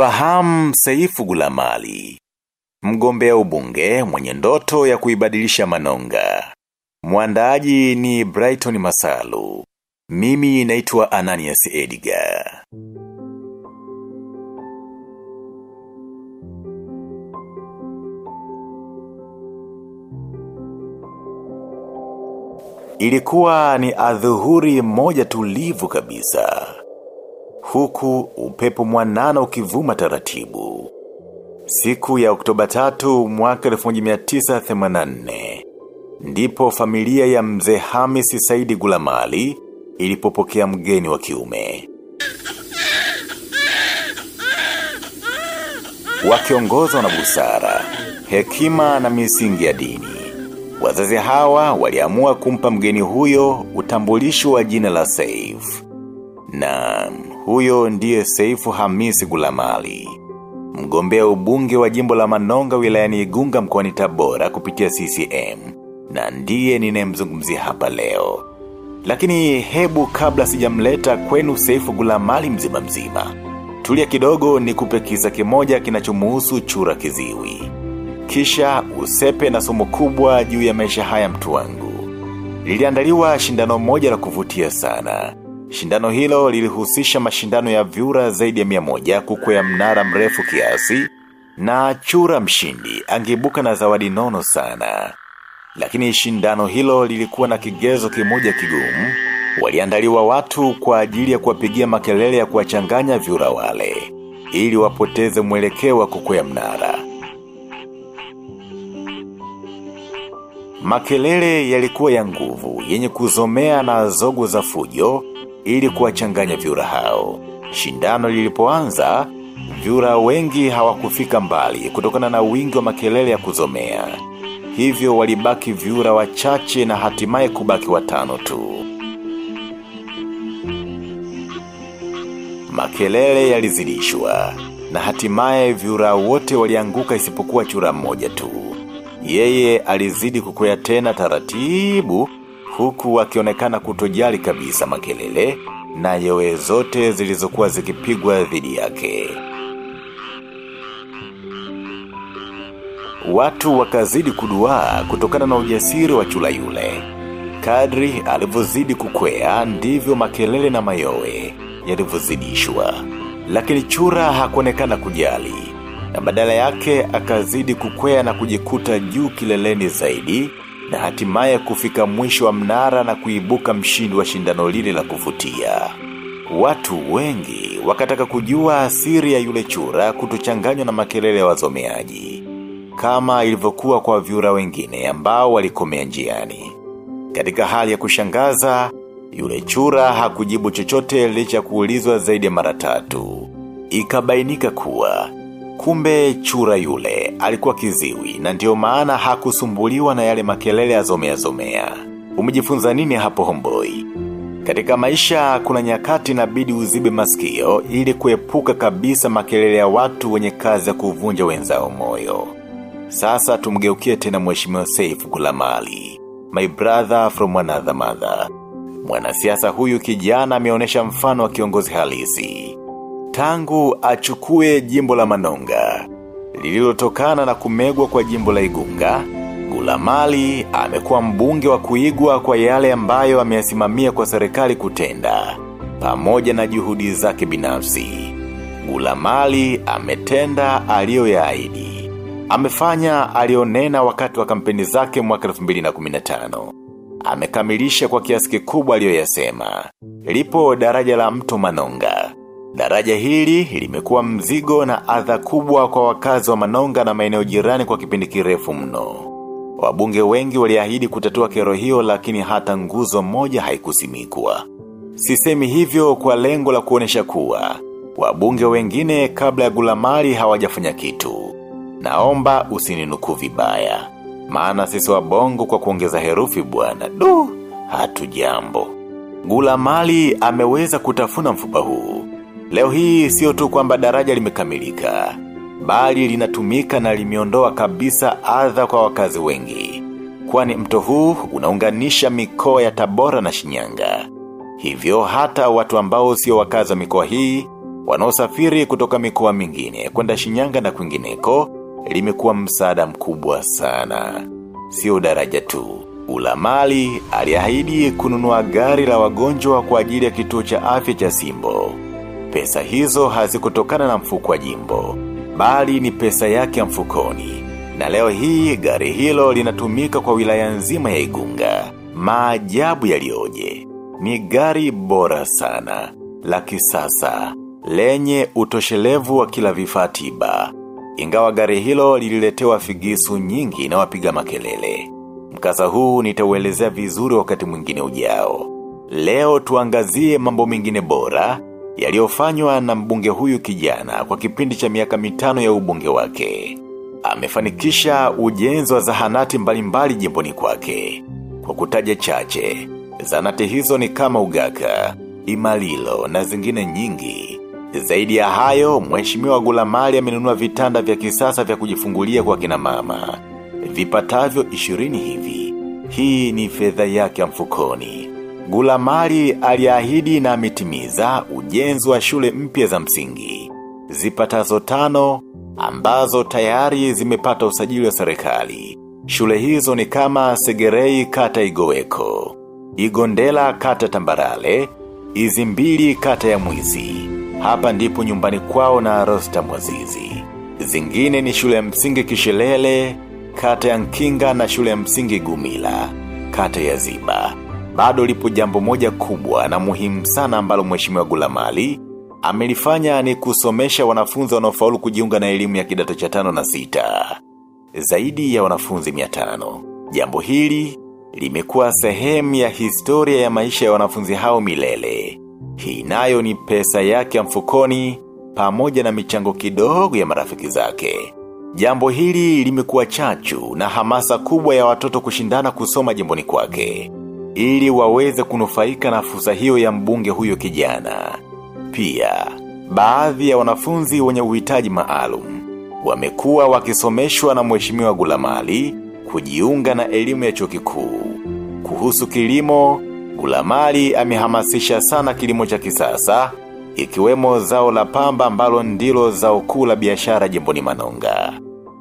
Mfahamu Seifu Gulamali. Mgombea ubunge mwenye ndoto ya kuibadilisha manonga. Mwandaaji ni Brighton Masalu. Mimi naitwa Ananias Edgar. Ilikuwa ni adhuhuri moja tulivu kabisa. Huku upepo mwanana ukivuma taratibu. Siku ya oktoba tatu mwaka 1984. Ndipo familia ya mzee Hamisi Saidi Gulamali ilipopokea mgeni wa kiume. Wakiongozwa na busara, hekima na misingi ya dini. Wazazi hawa waliamua kumpa mgeni huyo utambulisho wa jina la Saif. Na huyo ndiye Seifu Hamisi Gulamali. Mgombea ubunge wa jimbo la Manonga wilayani Igunga mkoani Tabora kupitia CCM. Na ndiye ninayemzungumzia hapa leo. Lakini hebu kabla sijamleta kwenu Seifu Gulamali mzima mzima. Tulia kidogo ni kupe kisa kimoja kinachomuhusu chura kiziwi. Kisha usepe na somo kubwa juu ya maisha haya mtu wangu. Liliandaliwa shindano moja la kuvutia sana. Shindano hilo lilihusisha mashindano ya vyura zaidi ya miamoja kukwea mnara mrefu kiasi na chura mshindi angibuka na zawadi nono sana. Lakini shindano hilo lilikuwa na kigezo kimoja kigumu. Waliandaliwa watu kwa ajili ya kuwapigia makelele ya kuwachanganya vyura wale. Ili wapoteze mwelekeo wa kukwea mnara. Makelele yalikuwa ya nguvu, yenye kuzomea na zogo za fujo, ili kuwachanganya vyura hao. Shindano lilipoanza, vyura wengi hawakufika mbali kutokana na wingi wa makelele ya kuzomea. Hivyo walibaki vyura wachache na hatimaye kubaki watano tu. Makelele yalizidishwa na hatimaye vyura wote walianguka isipokuwa chura mmoja tu. Yeye alizidi kukwea tena taratibu huku wakionekana kutojali kabisa makelele na yowe zote zilizokuwa zikipigwa dhidi yake. Watu wakazidi kuduaa kutokana na ujasiri wa chula yule. Kadri alivyozidi kukwea ndivyo makelele na mayowe yalivyozidishwa. Lakini chura hakuonekana kujali na badala yake akazidi kukwea na kujikuta juu kileleni zaidi na hatimaye kufika mwisho wa mnara na kuibuka mshindi wa shindano lile la kuvutia. Watu wengi wakataka kujua asiri ya yule chura kutochanganywa na makelele ya wazomeaji. Kama ilivyokuwa kwa vyura wengine ambao walikomea njiani. Katika hali ya kushangaza, yule chura hakujibu chochote licha kuulizwa zaidi ya mara tatu. Ikabainika kuwa Kumbe chura yule, alikuwa kiziwi na ndiyo maana hakusumbuliwa na yale makelele ya zomea zomea. Umejifunza nini hapo homboi? Katika maisha kuna nyakati inabidi uzibe masikio ili kuepuka kabisa makelele ya watu wenye kazi ya kuvunja wenzao moyo. Sasa tumgeukie tena mheshimiwa Saif Gulamali. My brother from another mother. Mwanasiasa huyu kijana ameonyesha mfano wa kiongozi halisi tangu achukue jimbo la manonga. Lililotokana na kumegwa kwa jimbo la igunga, Gulamali amekuwa mbunge wa kuigwa kwa yale ambayo ameyasimamia kwa serikali kutenda, pamoja na juhudi zake binafsi. Gulamali ametenda aliyoyaahidi. Amefanya alionena wakati wa kampeni zake mwaka 2015. Amekamilisha kwa kiasi kikubwa aliyoyasema. Lipo daraja la mto Manonga. Daraja hili limekuwa mzigo na adha kubwa kwa wakazi wa Manonga na maeneo jirani kwa kipindi kirefu mno. Wabunge wengi waliahidi kutatua kero hiyo lakini hata nguzo moja haikusimikwa. Sisemi hivyo kwa lengo la kuonesha kuwa. Wabunge wengine kabla ya gulamali hawajafanya kitu. Naomba usininuku vibaya. Maana sisi wabongo kwa kuongeza herufi bwana Du, hatu jambo. Gulamali ameweza kutafuna mfupa huu. Leo hii sio tu kwamba daraja limekamilika, bali linatumika na limeondoa kabisa adha kwa wakazi wengi. Kwani mto huu unaunganisha mikoa ya Tabora na Shinyanga. Hivyo hata watu ambao sio wakazi wa mikoa hii wanaosafiri kutoka mikoa mingine kwenda Shinyanga na kwingineko limekuwa msaada mkubwa sana. Sio daraja tu. Ulamali aliahidi kununua gari la wagonjwa kwa ajili ya kituo cha afya cha Simbo. Pesa hizo hazikutokana na mfuko wa jimbo, bali ni pesa yake ya mfukoni. Na leo hii gari hilo linatumika kwa wilaya nzima ya Igunga. Maajabu yaliyoje Ni gari bora sana, la kisasa, lenye utoshelevu wa kila vifaa tiba. Ingawa gari hilo lililetewa figisu nyingi na wapiga makelele. Mkasa huu nitauelezea vizuri wakati mwingine ujao. Leo tuangazie mambo mengine bora yaliyofanywa na mbunge huyu kijana kwa kipindi cha miaka mitano ya ubunge wake. Amefanikisha ujenzi wa zahanati mbalimbali jimboni kwake. Kwa kutaja chache, zahanati hizo ni kama ugaka, imalilo na zingine nyingi. Zaidi ya hayo, mheshimiwa Gulamali amenunua vitanda vya kisasa vya kujifungulia kwa kina mama. Vipatavyo ishirini hivi. Hii ni fedha yake ya mfukoni. Gulamali aliahidi na ametimiza ujenzi wa shule mpya za msingi. Zipatazo tano, ambazo tayari zimepata usajili wa serikali. Shule hizo ni kama Segerei kata Igoweko, Igondela kata Tambarale, Izimbili kata ya Mwizi. Hapa ndipo nyumbani kwao na Rosta Mwazizi. Zingine ni shule ya msingi Kishelele, kata ya Nkinga na shule ya msingi Gumila, kata ya Ziba. Bado lipo jambo moja kubwa na muhimu sana ambalo mheshimiwa Gulamali amelifanya ni kusomesha wanafunzi wanaofaulu kujiunga na elimu ya kidato cha tano na sita. Zaidi ya wanafunzi mia tano. Jambo hili limekuwa sehemu ya historia ya maisha ya wanafunzi hao milele. Hii nayo ni pesa yake ya mfukoni pamoja na michango kidogo ya marafiki zake. Jambo hili limekuwa chachu na hamasa kubwa ya watoto kushindana kusoma jimboni kwake. Ili waweze kunufaika na fursa hiyo ya mbunge huyo kijana. Pia, baadhi ya wanafunzi wenye uhitaji maalum wamekuwa wakisomeshwa na mheshimiwa Gulamali kujiunga na elimu ya chuo kikuu. Kuhusu kilimo, Gulamali amehamasisha sana kilimo cha kisasa, ikiwemo zao la pamba ambalo ndilo zao kuu la biashara jimboni Manonga.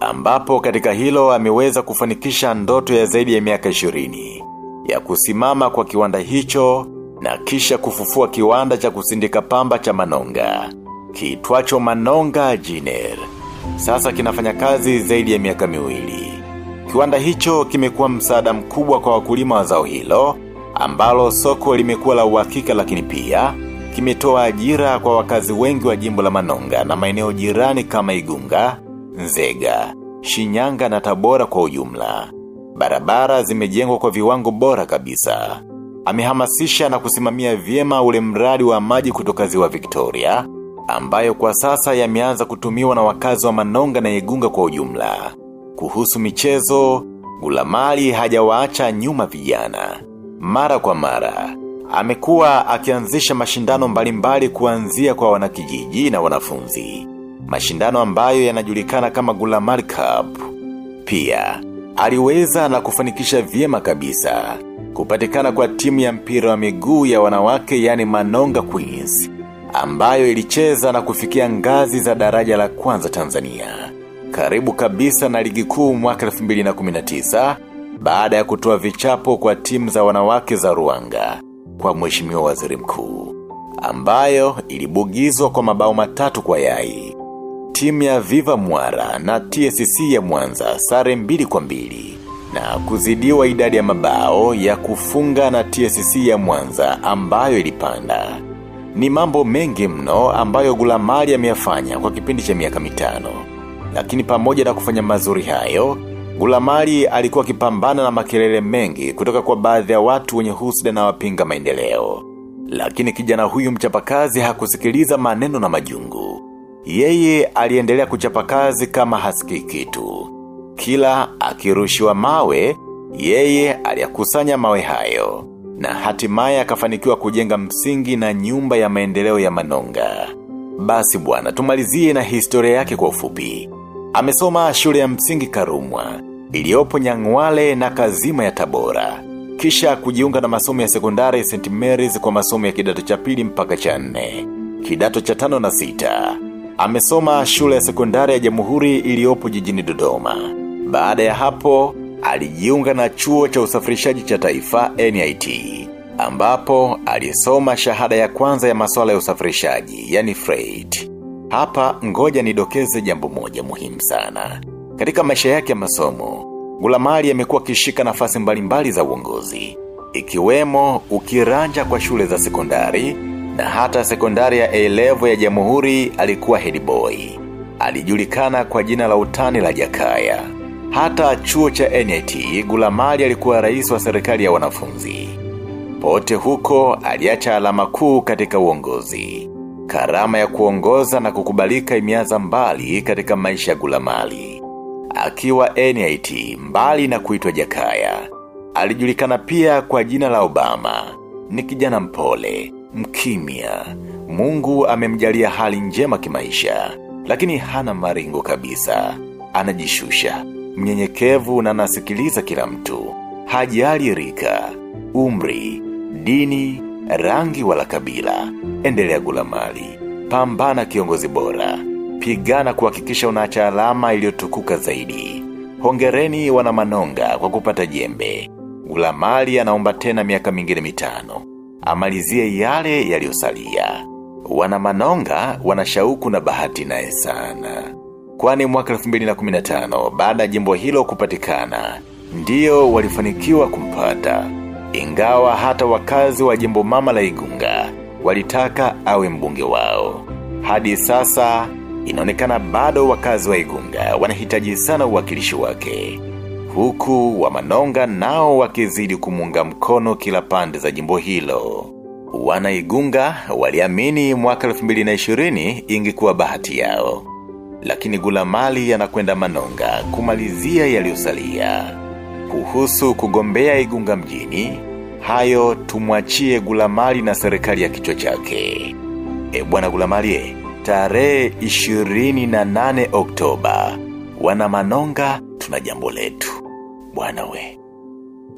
Ambapo katika hilo ameweza kufanikisha ndoto ya zaidi ya miaka 20 ya kusimama kwa kiwanda hicho na kisha kufufua kiwanda cha kusindika pamba cha Manonga. Kiitwacho Manonga Jiner. Sasa kinafanya kazi zaidi ya miaka miwili. Kiwanda hicho kimekuwa msaada mkubwa kwa wakulima wa zao hilo, ambalo soko limekuwa la uhakika lakini pia, kimetoa ajira kwa wakazi wengi wa jimbo la Manonga na maeneo jirani kama Igunga, Nzega, Shinyanga na Tabora kwa ujumla. Barabara zimejengwa kwa viwango bora kabisa. Amehamasisha na kusimamia vyema ule mradi wa maji kutoka ziwa Victoria, ambayo kwa sasa yameanza kutumiwa na wakazi wa Manonga na Igunga kwa ujumla. Kuhusu michezo, Gulamali hajawaacha nyuma vijana. Mara kwa mara, amekuwa akianzisha mashindano mbalimbali kuanzia kwa wanakijiji na wanafunzi. Mashindano ambayo yanajulikana kama Gulamali Cup. Pia, aliweza na kufanikisha vyema kabisa. Kupatikana kwa timu ya mpira wa miguu ya wanawake yani Manonga Queens, ambayo ilicheza na kufikia ngazi za daraja la kwanza Tanzania. Karibu kabisa na ligi kuu mwaka 2019 baada ya kutoa vichapo kwa timu za wanawake za Ruanga kwa mheshimiwa waziri mkuu, ambayo ilibugizwa kwa mabao matatu kwa yai. Timu ya Viva Mwara na TSC ya Mwanza sare mbili kwa mbili na kuzidiwa idadi ya mabao ya kufunga na TSC ya Mwanza ambayo ilipanda. Ni mambo mengi mno ambayo Gulamali ameyafanya kwa kipindi cha miaka mitano. Lakini pamoja na kufanya mazuri hayo, Gulamali alikuwa akipambana na makelele mengi kutoka kwa baadhi ya watu wenye husda na wapinga maendeleo. Lakini kijana huyu mchapakazi hakusikiliza maneno na majungu. Yeye aliendelea kuchapa kazi kama hasiki kitu. Kila akirushiwa mawe, yeye aliyakusanya mawe hayo. Na hatimaye akafanikiwa kujenga msingi na nyumba ya maendeleo ya Manonga. Basi bwana tumalizie na historia yake kwa ufupi. Amesoma shule ya msingi Karumwa, iliyopo Nyangwale na Kazima ya Tabora. Kisha kujiunga na masomo ya sekondari St. Mary's kwa masomo ya kidato cha pili mpaka cha nne. kidato cha tano na sita. Amesoma shule ya sekondari ya jamhuri iliyopo jijini Dodoma. Baada ya hapo, alijiunga na chuo cha usafirishaji cha taifa NIT. Ambapo, alisoma shahada ya kwanza ya masuala ya usafirishaji, yani freight. Hapa ngoja nidokeze jambo moja muhimu sana. Katika maisha yake ya masomo, Gulamali amekuwa akishika nafasi mbalimbali za uongozi. Ikiwemo ukiranja kwa shule za sekondari na hata sekondari ya A-level ya jamuhuri alikuwa headboy. Alijulikana kwa jina la utani la jakaya. Hata chuo cha NIT Gulamali alikuwa rais wa serikali ya wanafunzi. Pote huko aliacha alama kuu katika uongozi. Karama ya kuongoza na kukubalika imeanza mbali katika maisha ya Gulamali. Akiwa NIT mbali na kuitwa Jakaya. Alijulikana pia kwa jina la Obama. Ni kijana mpole, mkimya. Mungu amemjalia hali njema kimaisha, lakini hana maringo kabisa. Anajishusha, mnyenyekevu na anasikiliza kila mtu. Hajali rika, umri, dini, rangi wala kabila. Endelea Gulamali. Pambana kiongozi bora. Pigana kuhakikisha unaacha alama iliyotukuka zaidi. Hongereni wana manonga kwa kupata jembe. Gulamali anaomba tena miaka mingine mitano. Amalizie yale yaliyosalia. Wana manonga wana shauku na bahati naye sana. Kwani mwaka 2015 baada ya jimbo hilo kupatikana, ndiyo walifanikiwa kumpata. Ingawa hata wakazi wa jimbo mama la Igunga walitaka awe mbunge wao. Hadi sasa inaonekana bado wakazi wa Igunga wanahitaji sana uwakilishi wake. Huku wa manonga nao wakizidi kumunga mkono kila pande za jimbo hilo. Wanaigunga waliamini mwaka 2020 ingekuwa bahati yao. Lakini Gulamali yanakwenda manonga kumalizia yaliyosalia. Kuhusu kugombea Igunga mjini, hayo tumwachie Gulamali na serikali ya kichwa chake. E bwana Gulamali, tarehe 28 Oktoba, wana manonga tuna jambo letu. Bwana we.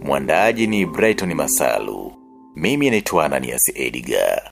Mwandaaji ni Brighton Masalu. Mimi naitwa Ananias Edgar.